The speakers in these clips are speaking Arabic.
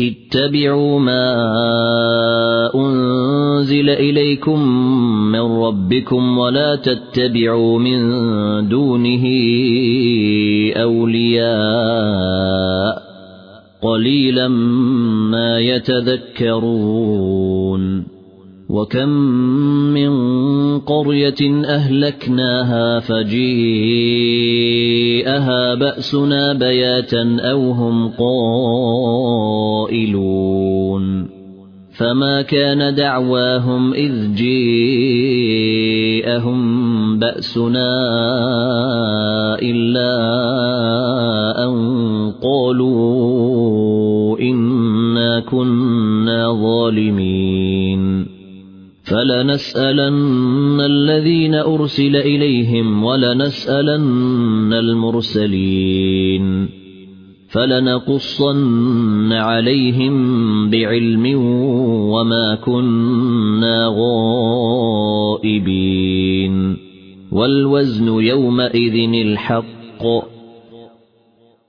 اتبعوا ما أنزل إليكم من ربكم ولا تتبعوا من دونه أولياء قليلا ما يتذكرون وكم من قرية أهلكناها فجيءها بأسنا بياتا أو هم قائلون فما كان دعواهم إذ جيءهم بأسنا إلا أن قالوا إنا كنا ظالمين فلنسالن الذين أرسل إليهم ولنسالن المرسلين فلنقصن عليهم بعلم وما كنا غائبين والوزن يومئذ الحق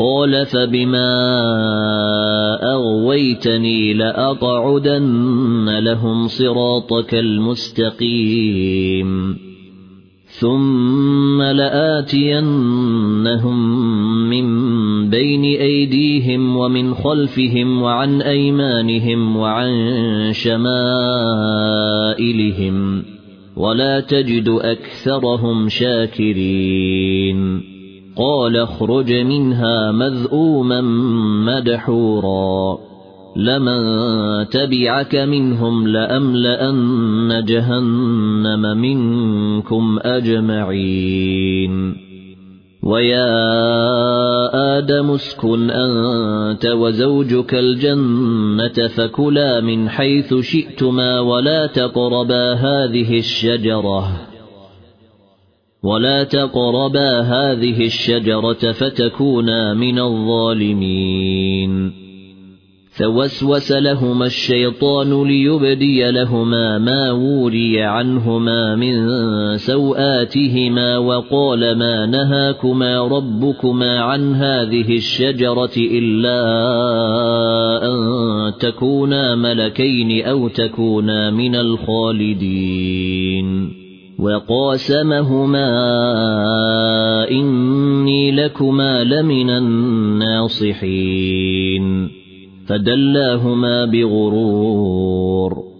قال فبما أغويتني لاقعدن لهم صراطك المستقيم ثم لاتينهم من بين أيديهم ومن خلفهم وعن أيمانهم وعن شمائلهم ولا تجد أكثرهم شاكرين قال اخرج منها مذءوما مدحورا. لمن تبعك منهم لأملأن جهنم منكم أجمعين. ويا آدم اسكن أنت وزوجك الجنة فكلا من حيث شئتما ولا تقربا هذه الشجرة. ولا تقربا هذه الشجرة فتكونا من الظالمين. فوسوس لهما الشيطان ليبدي لهما ما وري عنهما من سواتهما وقال ما نهاكما ربكما عن هذه الشجرة إلا أن تكونا ملكين أو تكونا من الخالدين. وقاسمهما إني لكما لمن الناصحين. فدلاهما بغرور.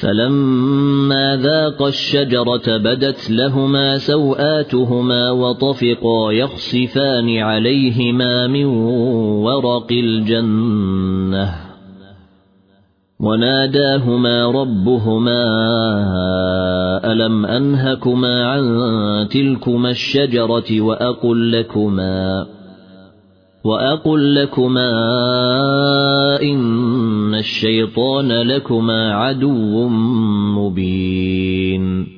فلما ذاقا الشجرة بدت لهما سوآتهما وطفقا يخصفان عليهما من ورق الجنة. وناداهما ربهما ألم أنهكما عن تلكما الشجرة وأقل لكما وأقل لكما إن الشيطان لكما عدو مبين.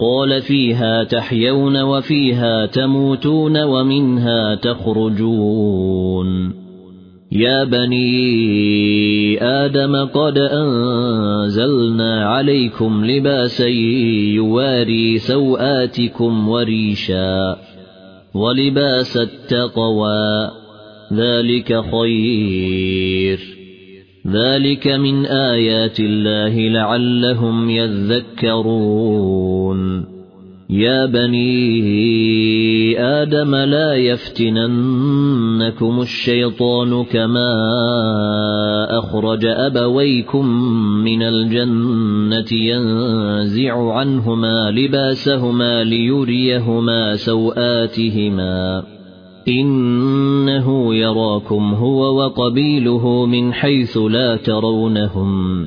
قال فيها تحيون وفيها تموتون ومنها تخرجون. يا بني آدم قد أنزلنا عليكم لباسا يواري سوآتكم وريشا ولباس التقوى ذلك خير. ذلك من آيات الله لعلهم يذكرون. يا بني آدم لا يفتننكم الشيطان كما أخرج أبويكم من الجنة ينزع عنهما لباسهما ليريهما سوآتهما. إنه يراكم هو وقبيله من حيث لا ترونهم.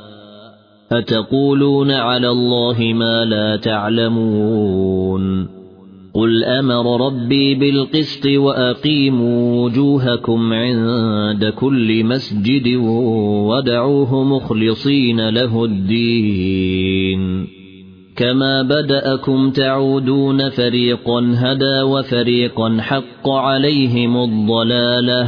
أتقولون على الله ما لا تعلمون قل أمر ربي بالقسط وأقيموا وجوهكم عند كل مسجد ودعوه مخلصين له الدين كما بدأكم تعودون فريقا هدى وفريقا حق عليهم الضلالة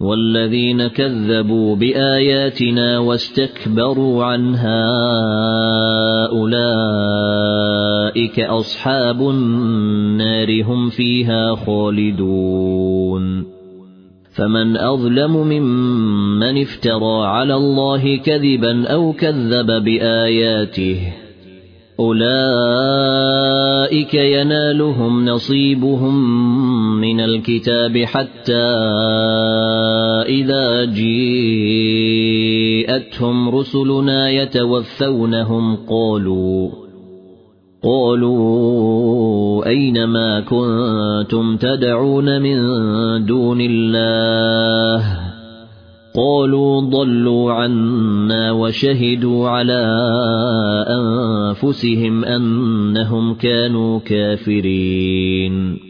والذين كذبوا بآياتنا واستكبروا عنها أولئك أصحاب النار هم فيها خالدون. فمن أظلم ممن افترى على الله كذبا أو كذب بآياته أولئك ينالهم نصيبهم من الكتاب حتى إذا جيءتهم رسلنا يتوفونهم قالوا قالوا أينما كنتم تدعون من دون الله قالوا ضلوا عنا وشهدوا على أنفسهم أنهم كانوا كافرين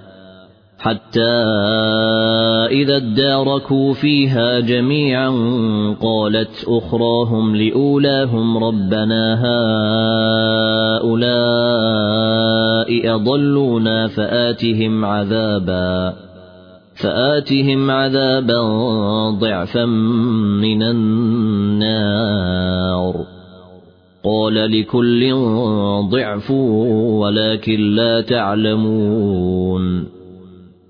حتى إذا اداركوا فيها جميعا قالت أخراهم لأولاهم ربنا هؤلاء أضلونا فآتهم عذابا فآتهم عذابا ضعفا من النار. قال لكل ضعف ولكن لا تعلمون.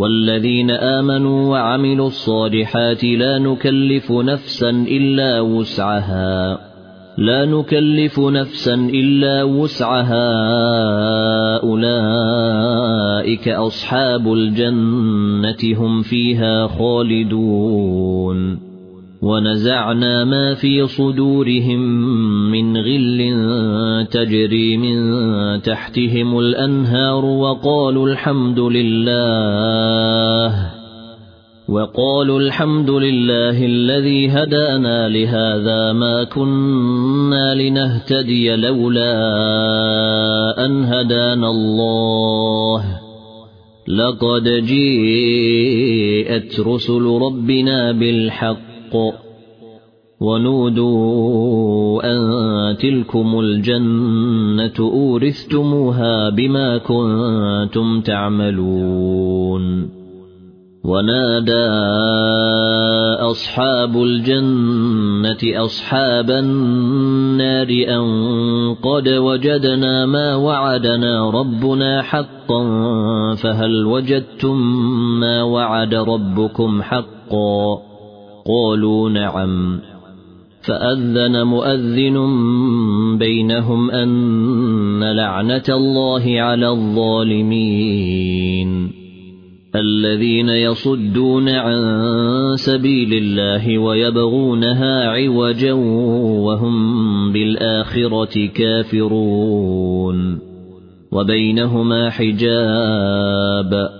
والذين آمنوا وعملوا الصالحات لا نكلف نفسا إلا وسعها. لا نكلف نفسا إلا وسعها. أولئك أصحاب الجنة هم فيها خالدون. ونزعنا ما في صدورهم من غل تجري من تحتهم الأنهار وقالوا الحمد لله وقالوا الحمد لله الذي هدانا لهذا ما كنا لنهتدي لولا أن هدانا الله. لقد جيءت رسل ربنا بالحق الحق ونودوا أن تلكم الجنة أورثتموها بما كنتم تعملون ونادى أصحاب الجنة أصحاب النار أن قد وجدنا ما وعدنا ربنا حقا فهل وجدتم ما وعد ربكم حقا قالوا نعم. فأذن مؤذن بينهم أن لعنة الله على الظالمين. الذين يصدون عن سبيل الله ويبغونها عوجا وهم بالآخرة كافرون. وبينهما حجاب.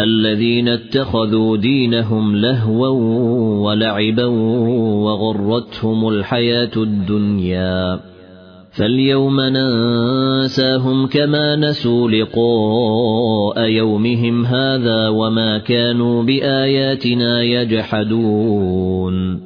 الذين اتخذوا دينهم لهوا ولعبا وغرتهم الحياة الدنيا. فاليوم ننساهم كما نسوا لقاء يومهم هذا وما كانوا بآياتنا يجحدون.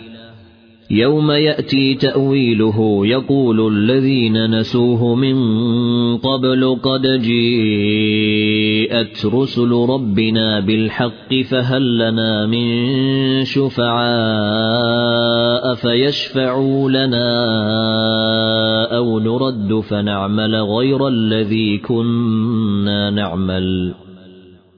يوم يأتي تأويله يقول الذين نسوه من قبل قد جيءت رسل ربنا بالحق فهل لنا من شفعاء فيشفعوا لنا أو نرد فنعمل غير الذي كنا نعمل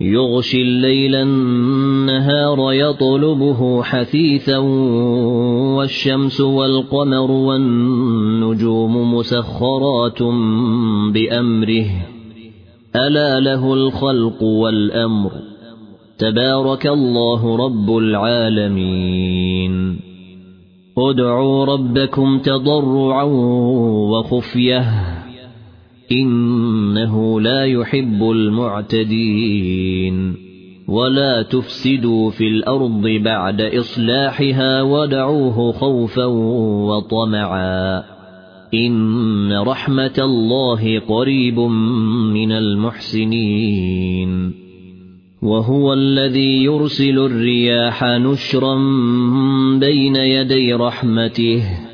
يغشي الليل النهار يطلبه حثيثا والشمس والقمر والنجوم مسخرات بأمره. ألا له الخلق والأمر. تبارك الله رب العالمين. ادعوا ربكم تضرعا وخفية. إنه لا يحب المعتدين. ولا تفسدوا في الأرض بعد إصلاحها ودعوه خوفا وطمعا. إن رحمة الله قريب من المحسنين. وهو الذي يرسل الرياح نشرا بين يدي رحمته.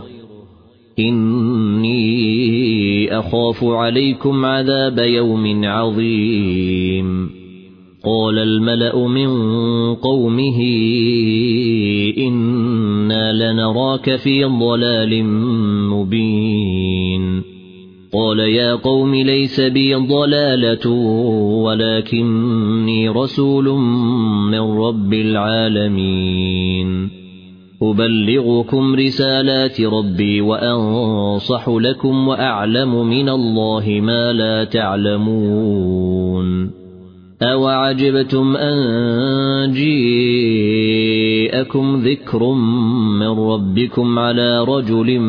إني أخاف عليكم عذاب يوم عظيم. قال الملأ من قومه إنا لنراك في ضلال مبين. قال يا قوم ليس بي ضلالة ولكني رسول من رب العالمين. أبلغكم رسالات ربي وأنصح لكم وأعلم من الله ما لا تعلمون. أوعجبتم أن جيءكم ذكر من ربكم على رجل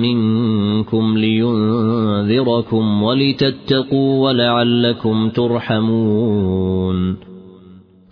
منكم لينذركم ولتتقوا ولعلكم ترحمون.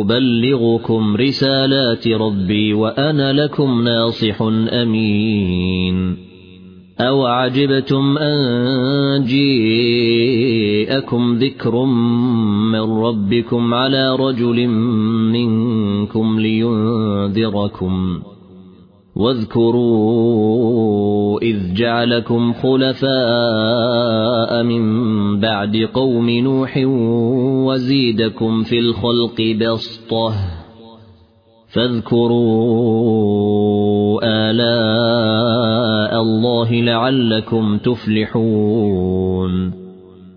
أبلغكم رسالات ربي وأنا لكم ناصح أمين. أو عجبتم أن جيءكم ذكر من ربكم على رجل منكم لينذركم. واذكروا إذ جعلكم خلفاء من بعد قوم نوح وزيدكم في الخلق بسطة فاذكروا آلاء الله لعلكم تفلحون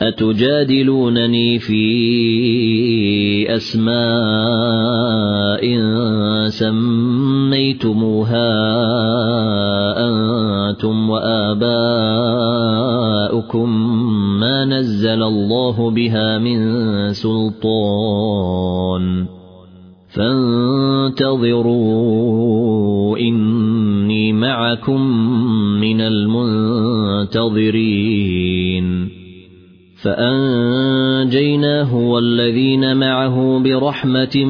أتجادلونني في أسماء سميتموها أنتم وآباؤكم ما نزل الله بها من سلطان فانتظروا إني معكم من المنتظرين فأنجيناه والذين معه برحمة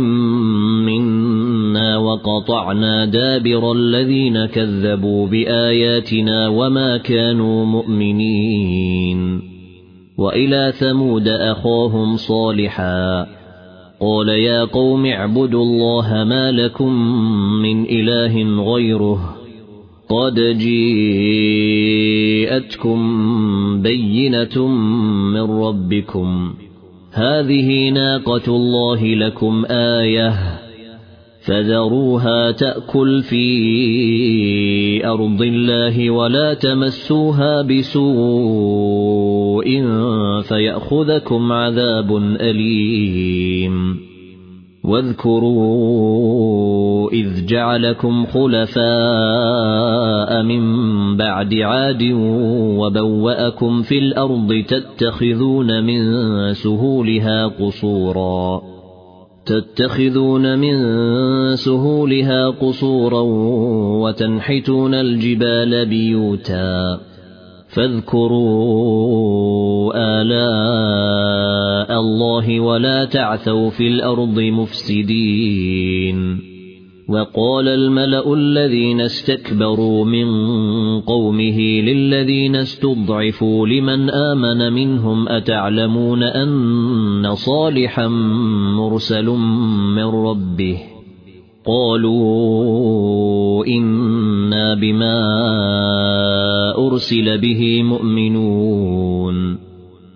منا وقطعنا دابر الذين كذبوا بآياتنا وما كانوا مؤمنين. وإلى ثمود أخاهم صالحا. قال يا قوم اعبدوا الله ما لكم من إله غيره. قد جيءتكم بينة من ربكم. هذه ناقة الله لكم آية فذروها تأكل في أرض الله ولا تمسوها بسوء فيأخذكم عذاب أليم. واذكروا إذ جعلكم خلفاء من بعد عاد وبوأكم في الأرض تتخذون من سهولها قصورا تتخذون من سهولها قصورا وتنحتون الجبال بيوتا فاذكروا آلاء الله ولا تعثوا في الأرض مفسدين. وقال الملأ الذين استكبروا من قومه للذين استضعفوا لمن آمن منهم أتعلمون أن صالحا مرسل من ربه؟ قالوا إنا بما أرسل به مؤمنون.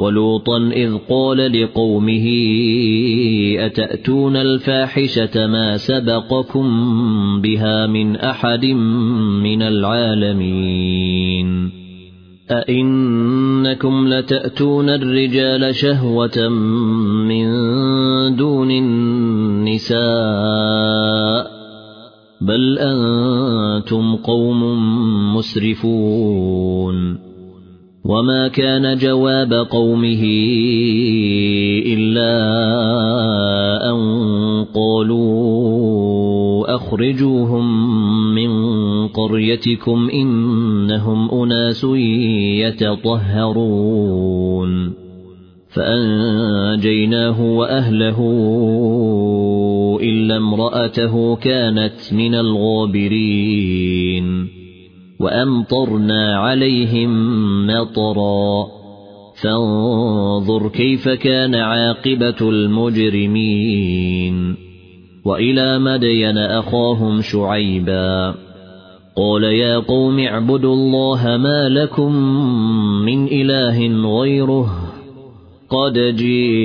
ولوطا إذ قال لقومه أتأتون الفاحشة ما سبقكم بها من أحد من العالمين؟ أئنكم لتأتون الرجال شهوة من دون النساء؟ بل أنتم قوم مسرفون. وما كان جواب قومه إلا أن قالوا أخرجوهم من قريتكم إنهم أناس يتطهرون فأنجيناه وأهله إلا امرأته كانت من الغابرين وأمطرنا عليهم مطرا. فانظر كيف كان عاقبة المجرمين. وإلى مدين أخاهم شعيبا. قال يا قوم اعبدوا الله ما لكم من إله غيره. قد جيءتكم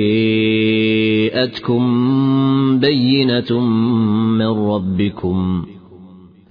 بينة من ربكم.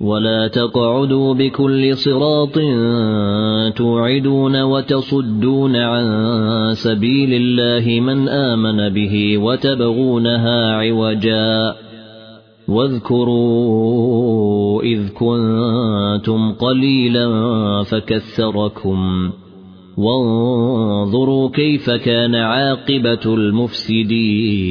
ولا تقعدوا بكل صراط توعدون وتصدون عن سبيل الله من آمن به وتبغونها عوجا واذكروا إذ كنتم قليلا فكثركم وانظروا كيف كان عاقبة المفسدين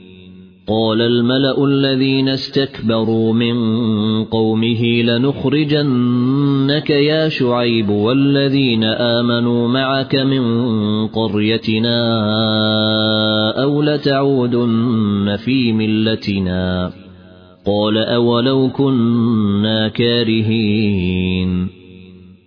قال الملأ الذين استكبروا من قومه لنخرجنك يا شعيب والذين آمنوا معك من قريتنا أو لتعودن في ملتنا. قال أولو كنا كارهين.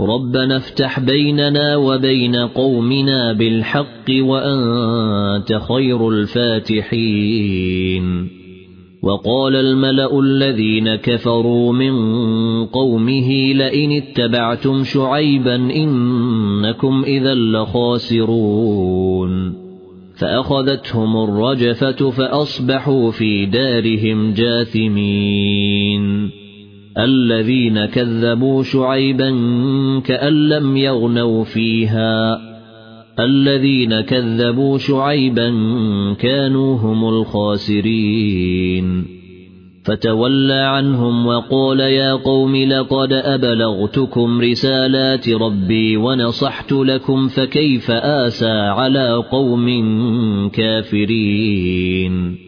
ربنا افتح بيننا وبين قومنا بالحق وأنت خير الفاتحين. وقال الملأ الذين كفروا من قومه لئن اتبعتم شعيبا إنكم إذا لخاسرون. فأخذتهم الرجفة فأصبحوا في دارهم جاثمين. الذين كذبوا شعيبا كأن لم يغنوا فيها. الذين كذبوا شعيبا كانوا هم الخاسرين. فتولى عنهم وقال يا قوم لقد أبلغتكم رسالات ربي ونصحت لكم فكيف آسى على قوم كافرين.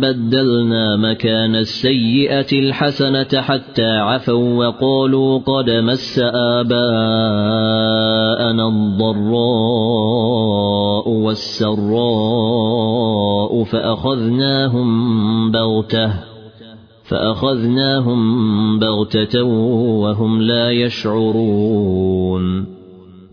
بدلنا مكان السيئة الحسنة حتى عفوا وقالوا قد مس آباءنا الضراء والسراء فأخذناهم بغتة فأخذناهم بغتة وهم لا يشعرون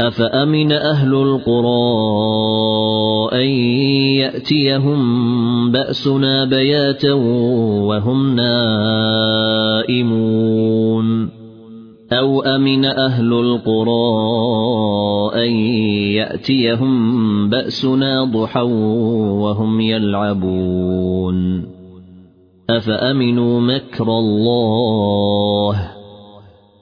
أفأمن أهل القرى أن يأتيهم بأسنا بياتا وهم نائمون أو أمن أهل القرى أن يأتيهم بأسنا ضحى وهم يلعبون أفأمنوا مكر الله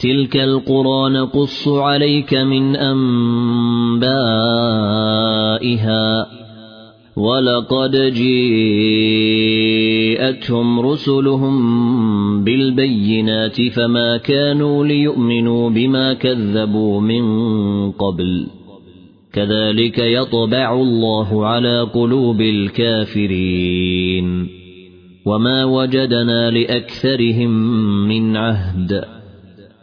تلك القرى نقص عليك من أنبائها ولقد جيءتهم رسلهم بالبينات فما كانوا ليؤمنوا بما كذبوا من قبل كذلك يطبع الله على قلوب الكافرين وما وجدنا لأكثرهم من عهد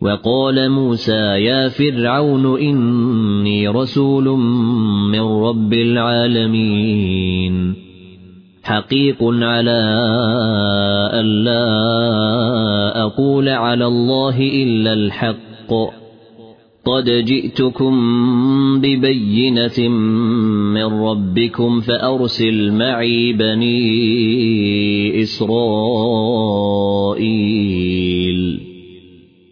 وقال موسى يا فرعون إني رسول من رب العالمين. حقيق على أن لا أقول على الله إلا الحق. قد جئتكم ببينة من ربكم فأرسل معي بني إسرائيل.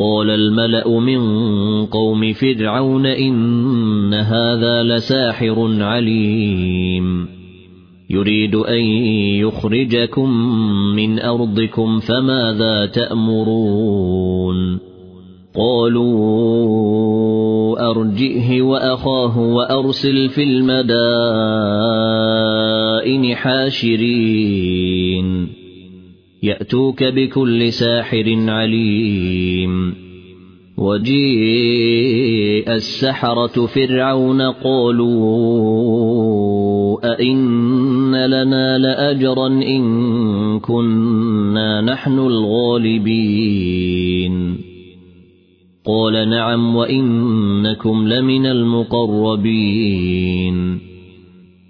قال الملأ من قوم فرعون إن هذا لساحر عليم. يريد أن يخرجكم من أرضكم فماذا تأمرون؟ قالوا أرجئه وأخاه وأرسل في المدائن حاشرين. يأتوك بكل ساحر عليم. وجيء السحرة فرعون قالوا أئن لنا لأجرا إن كنا نحن الغالبين. قال نعم وإنكم لمن المقربين.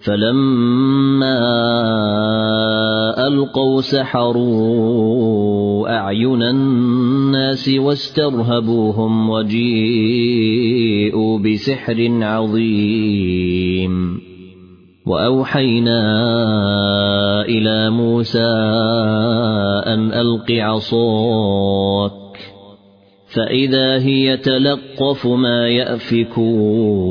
فلما ألقوا سحروا أعين الناس واسترهبوهم وجيءوا بسحر عظيم. وأوحينا إلى موسى أن ألق عصاك فإذا هي تلقف ما يأفكون.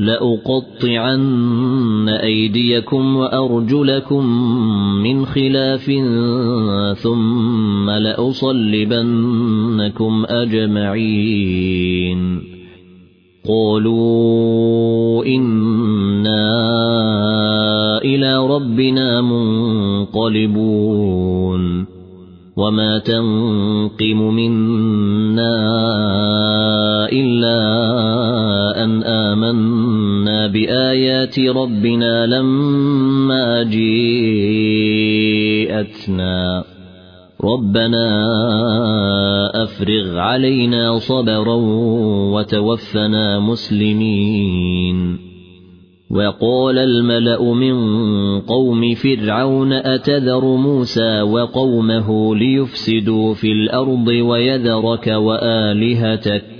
لأقطعن أيديكم وأرجلكم من خلاف ثم لأصلبنكم أجمعين. قالوا إنا إلى ربنا منقلبون. وما تنقم منا إلا أن آمنا بآيات ربنا لما جيءتنا ربنا أفرغ علينا صبرا وتوفنا مسلمين وقال الملا من قوم فرعون أتذر موسى وقومه ليفسدوا في الأرض ويذرك وآلهتك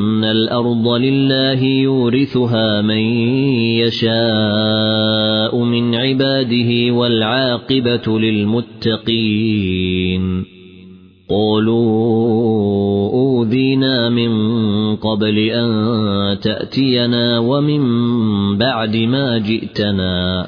الأرض لله يورثها من يشاء من عباده والعاقبة للمتقين قالوا اوذينا من قبل أن تأتينا ومن بعد ما جئتنا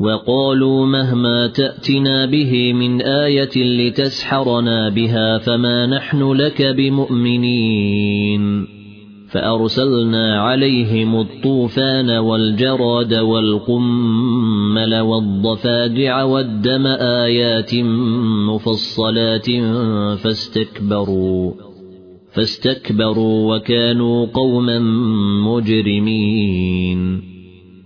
وقالوا مهما تأتنا به من آية لتسحرنا بها فما نحن لك بمؤمنين. فأرسلنا عليهم الطوفان والجراد والقمل والضفادع والدم آيات مفصلات فاستكبروا فاستكبروا وكانوا قوما مجرمين.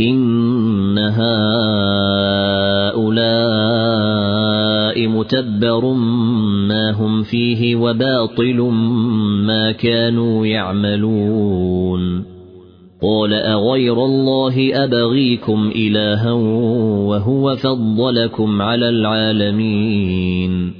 إن هؤلاء متبر ما هم فيه وباطل ما كانوا يعملون قال أغير الله أبغيكم إلها وهو فضلكم على العالمين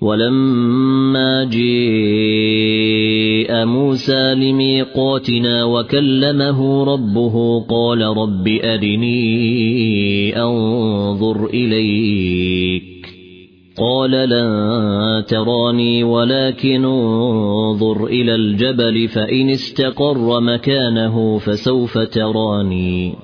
ولما جاء موسى لميقاتنا وكلمه ربه قال رب أرني أنظر إليك. قال لن تراني ولكن انظر إلى الجبل فإن استقر مكانه فسوف تراني.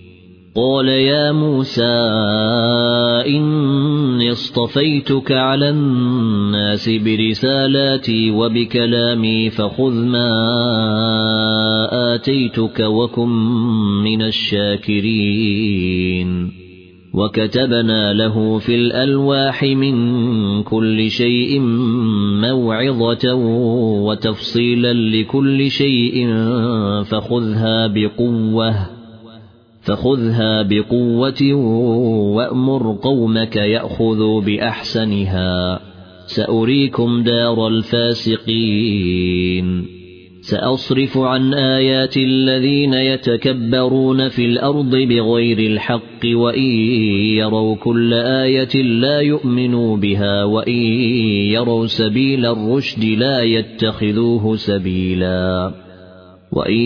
قال يا موسى إني اصطفيتك على الناس برسالاتي وبكلامي فخذ ما آتيتك وكن من الشاكرين. وكتبنا له في الألواح من كل شيء موعظة وتفصيلا لكل شيء فخذها بقوة. فخذها بقوة وأمر قومك يأخذوا بأحسنها. سأريكم دار الفاسقين. سأصرف عن آيات الذين يتكبرون في الأرض بغير الحق وإن يروا كل آية لا يؤمنوا بها وإن يروا سبيل الرشد لا يتخذوه سبيلا. وإن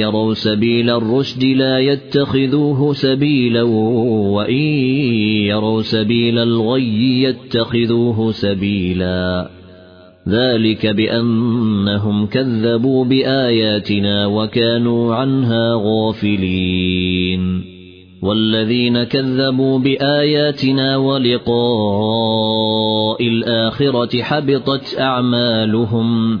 يروا سبيل الرشد لا يتخذوه سبيلا وإن يروا سبيل الغي يتخذوه سبيلا ذلك بأنهم كذبوا بآياتنا وكانوا عنها غافلين والذين كذبوا بآياتنا ولقاء الآخرة حبطت أعمالهم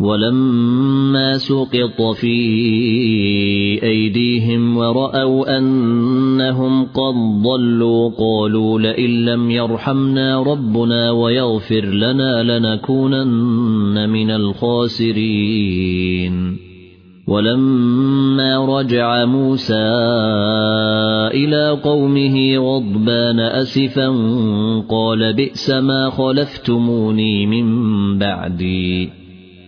ولما سقط في أيديهم ورأوا أنهم قد ضلوا قالوا لئن لم يرحمنا ربنا ويغفر لنا لنكونن من الخاسرين. ولما رجع موسى إلى قومه غضبان أسفا قال بئس ما خلفتموني من بعدي.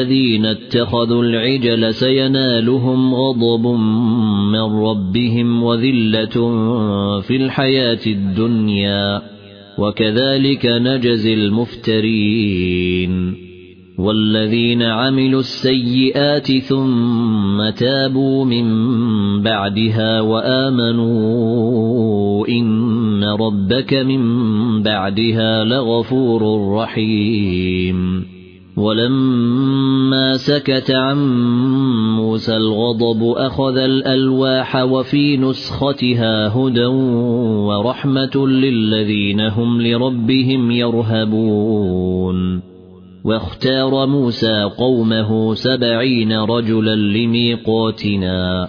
الذين اتخذوا العجل سينالهم غضب من ربهم وذلة في الحياة الدنيا. وكذلك نجزي المفترين. والذين عملوا السيئات ثم تابوا من بعدها وآمنوا إن ربك من بعدها لغفور رحيم. ولما سكت عن موسى الغضب أخذ الألواح وفي نسختها هدى ورحمة للذين هم لربهم يرهبون. واختار موسى قومه سبعين رجلا لميقاتنا.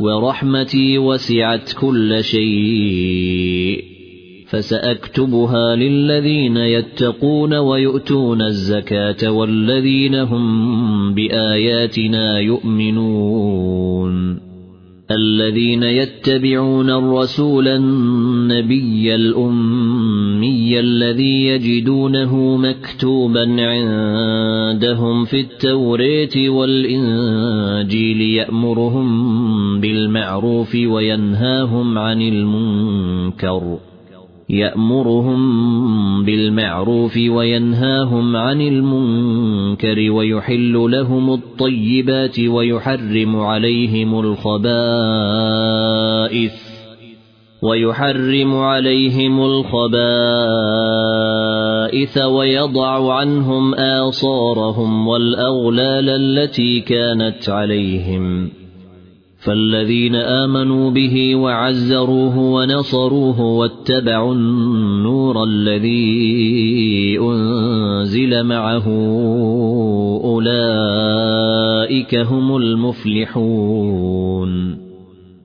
ورحمتي وسعت كل شيء. فسأكتبها للذين يتقون ويؤتون الزكاة والذين هم بآياتنا يؤمنون. الذين يتبعون الرسول النبي الأمي الذي يجدونه مكتوبا عندهم في التوريت والإنجيل يأمرهم بالمعروف وينهاهم عن المنكر. يأمرهم بالمعروف وينهاهم عن المنكر ويحل لهم الطيبات ويحرم عليهم الخبائث. ويحرم عليهم الخبائث ويضع عنهم آصارهم والأغلال التي كانت عليهم. فالذين آمنوا به وعزروه ونصروه واتبعوا النور الذي أنزل معه أولئك هم المفلحون.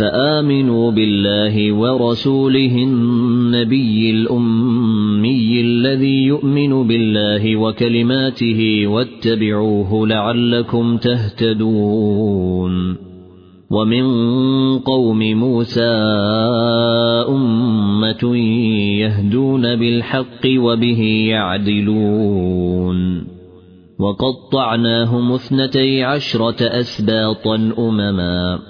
فآمنوا بالله ورسوله النبي الأمي الذي يؤمن بالله وكلماته واتبعوه لعلكم تهتدون ومن قوم موسى أمة يهدون بالحق وبه يعدلون وقطعناهم اثنتي عشرة أسباطا أمما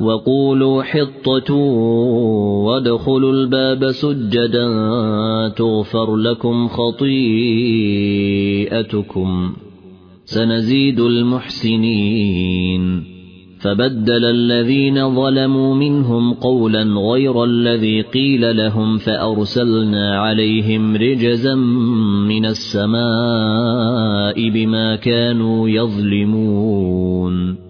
وقولوا حطة وادخلوا الباب سجدا تغفر لكم خطيئتكم سنزيد المحسنين فبدل الذين ظلموا منهم قولا غير الذي قيل لهم فأرسلنا عليهم رجزا من السماء بما كانوا يظلمون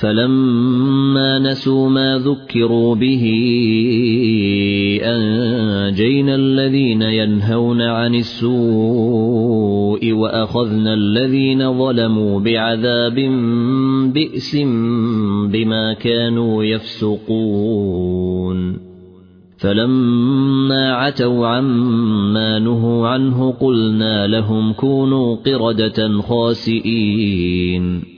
فلما نسوا ما ذكروا به أنجينا الذين ينهون عن السوء وأخذنا الذين ظلموا بعذاب بئس بما كانوا يفسقون. فلما عتوا عما نهوا عنه قلنا لهم كونوا قردة خاسئين.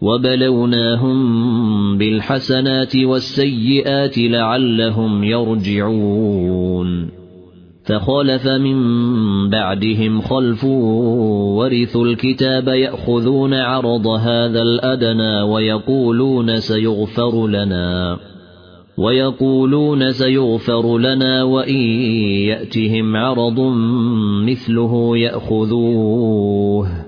وبلوناهم بالحسنات والسيئات لعلهم يرجعون. فخلف من بعدهم خلف ورثوا الكتاب يأخذون عرض هذا الأدنى ويقولون سيغفر لنا ويقولون سيغفر لنا وإن يأتهم عرض مثله يأخذوه.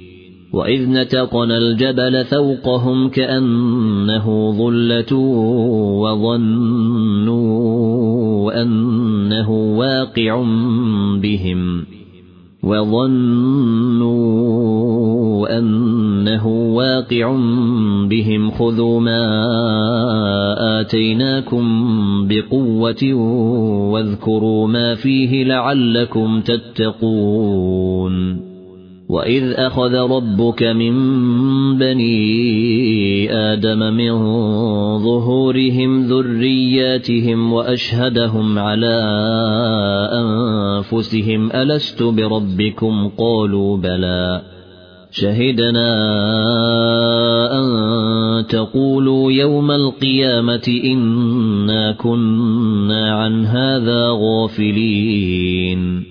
وإذ نتقنا الجبل فوقهم كأنه ظلة وظنوا أنه واقع بهم وظنوا أنه واقع بهم خذوا ما آتيناكم بقوة واذكروا ما فيه لعلكم تتقون وإذ أخذ ربك من بني آدم من ظهورهم ذرياتهم وأشهدهم على أنفسهم ألست بربكم قالوا بلى شهدنا أن تقولوا يوم القيامة إنا كنا عن هذا غافلين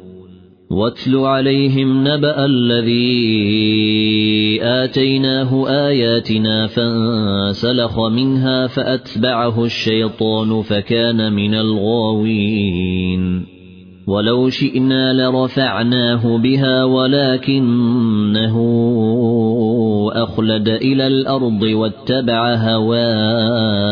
واتل عليهم نبأ الذي آتيناه آياتنا فانسلخ منها فأتبعه الشيطان فكان من الغاوين. ولو شئنا لرفعناه بها ولكنه أخلد إلى الأرض واتبع هواه.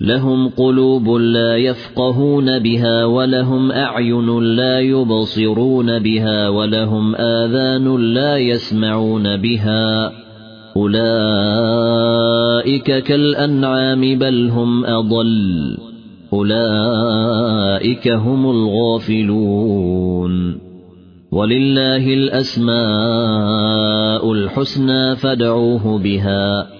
لهم قلوب لا يفقهون بها ولهم أعين لا يبصرون بها ولهم آذان لا يسمعون بها. أولئك كالأنعام بل هم أضل. أولئك هم الغافلون. ولله الأسماء الحسنى فادعوه بها.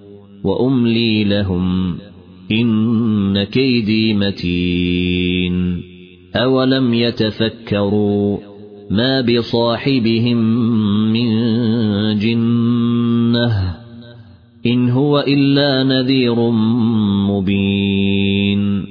وأملي لهم إن كيدي متين أولم يتفكروا ما بصاحبهم من جنة إن هو إلا نذير مبين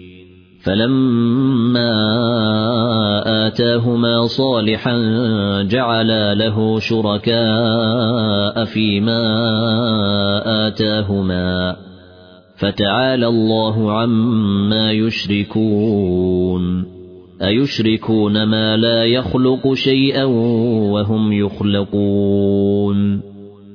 فلما آتاهما صالحا جعلا له شركاء فيما آتاهما. فتعالى الله عما يشركون. أيشركون ما لا يخلق شيئا وهم يخلقون.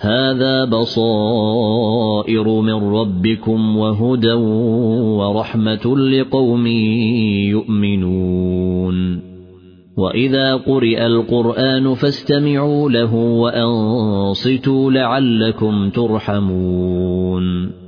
هذا بصائر من ربكم وهدى ورحمة لقوم يؤمنون. وإذا قرئ القرآن فاستمعوا له وأنصتوا لعلكم ترحمون.